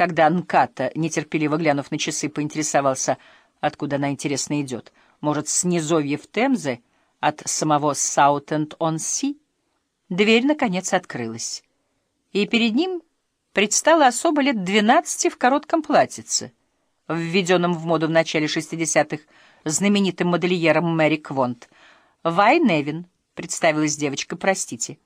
когда Нката, нетерпеливо глянув на часы, поинтересовался, откуда она, интересно, идет. Может, с низовьев Темзы, от самого Саутенд-он-Си? Дверь, наконец, открылась. И перед ним предстала особо лет двенадцати в коротком платьице, введенном в моду в начале шестидесятых знаменитым модельером Мэри Квонт. «Вай Невин», — представилась девочка, — «простите».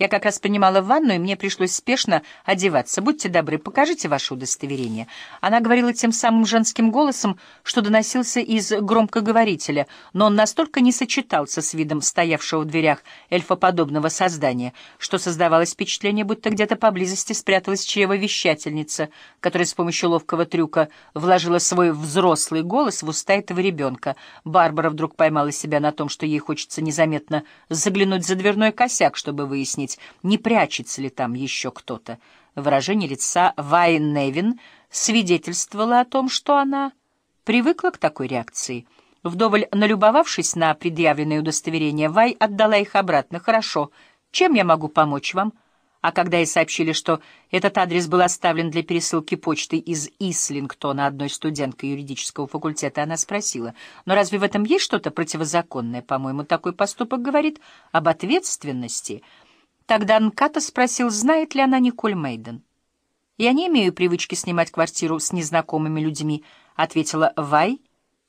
Я как раз принимала ванну, и мне пришлось спешно одеваться. Будьте добры, покажите ваше удостоверение. Она говорила тем самым женским голосом, что доносился из громкоговорителя, но он настолько не сочетался с видом стоявшего в дверях эльфоподобного создания, что создавалось впечатление, будто где-то поблизости спряталась чревовещательница, которая с помощью ловкого трюка вложила свой взрослый голос в уста этого ребенка. Барбара вдруг поймала себя на том, что ей хочется незаметно заглянуть за дверной косяк, чтобы выяснить, выяснить, не прячется ли там еще кто-то. Выражение лица Вай Невин свидетельствовало о том, что она привыкла к такой реакции. Вдоволь налюбовавшись на предъявленные удостоверения, Вай отдала их обратно. «Хорошо. Чем я могу помочь вам?» А когда ей сообщили, что этот адрес был оставлен для пересылки почты из Ислингтона одной студенткой юридического факультета, она спросила, «Но разве в этом есть что-то противозаконное? По-моему, такой поступок говорит об ответственности». Тогда Нката спросил, знает ли она Николь Мейден. «Я не имею привычки снимать квартиру с незнакомыми людьми», — ответила Вай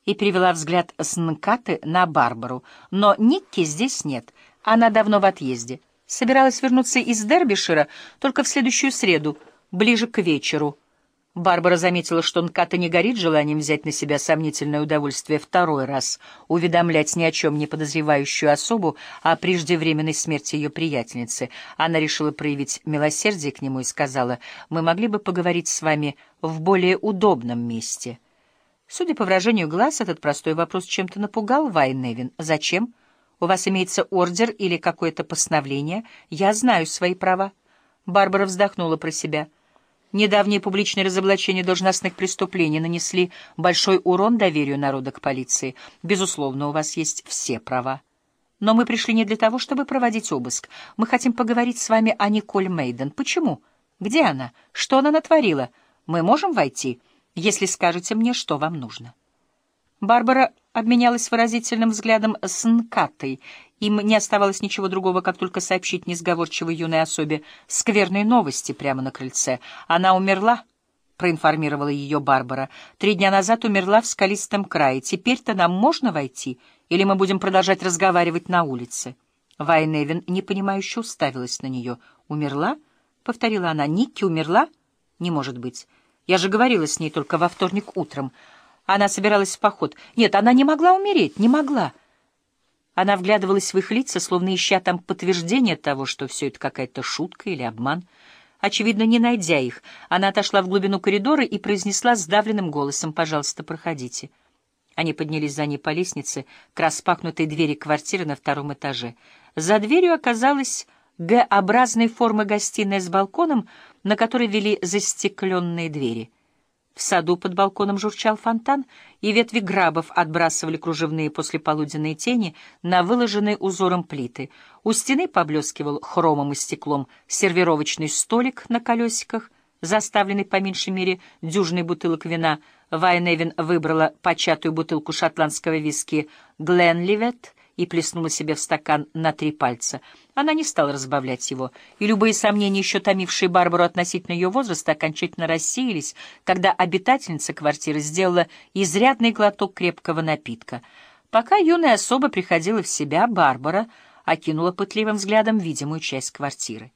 и перевела взгляд с Нкаты на Барбару. «Но Никки здесь нет. Она давно в отъезде. Собиралась вернуться из Дербишира только в следующую среду, ближе к вечеру». Барбара заметила, что Нката не горит желанием взять на себя сомнительное удовольствие второй раз уведомлять ни о чем не подозревающую особу о преждевременной смерти ее приятельницы. Она решила проявить милосердие к нему и сказала, «Мы могли бы поговорить с вами в более удобном месте». Судя по выражению глаз, этот простой вопрос чем-то напугал Вайневин. «Зачем? У вас имеется ордер или какое-то постановление? Я знаю свои права». Барбара вздохнула про себя — Недавние публичные разоблачения должностных преступлений нанесли большой урон доверию народа к полиции. Безусловно, у вас есть все права. Но мы пришли не для того, чтобы проводить обыск. Мы хотим поговорить с вами о Николь Мейден. Почему? Где она? Что она натворила? Мы можем войти, если скажете мне, что вам нужно. Барбара обменялась выразительным взглядом с Нкатой. Им не оставалось ничего другого, как только сообщить несговорчивой юной особе скверные новости прямо на крыльце. Она умерла, — проинформировала ее Барбара. Три дня назад умерла в скалистом крае. Теперь-то нам можно войти, или мы будем продолжать разговаривать на улице? Вайневин непонимающе уставилась на нее. «Умерла?» — повторила она. «Никки умерла?» «Не может быть. Я же говорила с ней только во вторник утром». Она собиралась в поход. Нет, она не могла умереть, не могла. Она вглядывалась в их лица, словно ища там подтверждение того, что все это какая-то шутка или обман. Очевидно, не найдя их, она отошла в глубину коридора и произнесла сдавленным голосом «Пожалуйста, проходите». Они поднялись за ней по лестнице к распахнутой двери квартиры на втором этаже. За дверью оказалась Г-образной формы гостиная с балконом, на которой вели застекленные двери — в саду под балконом журчал фонтан, и ветви грабов отбрасывали кружевные послеполуденные тени на выложенные узором плиты. У стены поблескивал хромом и стеклом сервировочный столик на колесиках, заставленный по меньшей мере дюжиной бутылок вина. Вайневин выбрала початую бутылку шотландского виски «Гленливет», и плеснула себе в стакан на три пальца. Она не стала разбавлять его, и любые сомнения, еще томившие Барбару относительно ее возраста, окончательно рассеялись, когда обитательница квартиры сделала изрядный глоток крепкого напитка. Пока юная особа приходила в себя, Барбара окинула пытливым взглядом видимую часть квартиры.